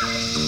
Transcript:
Bye.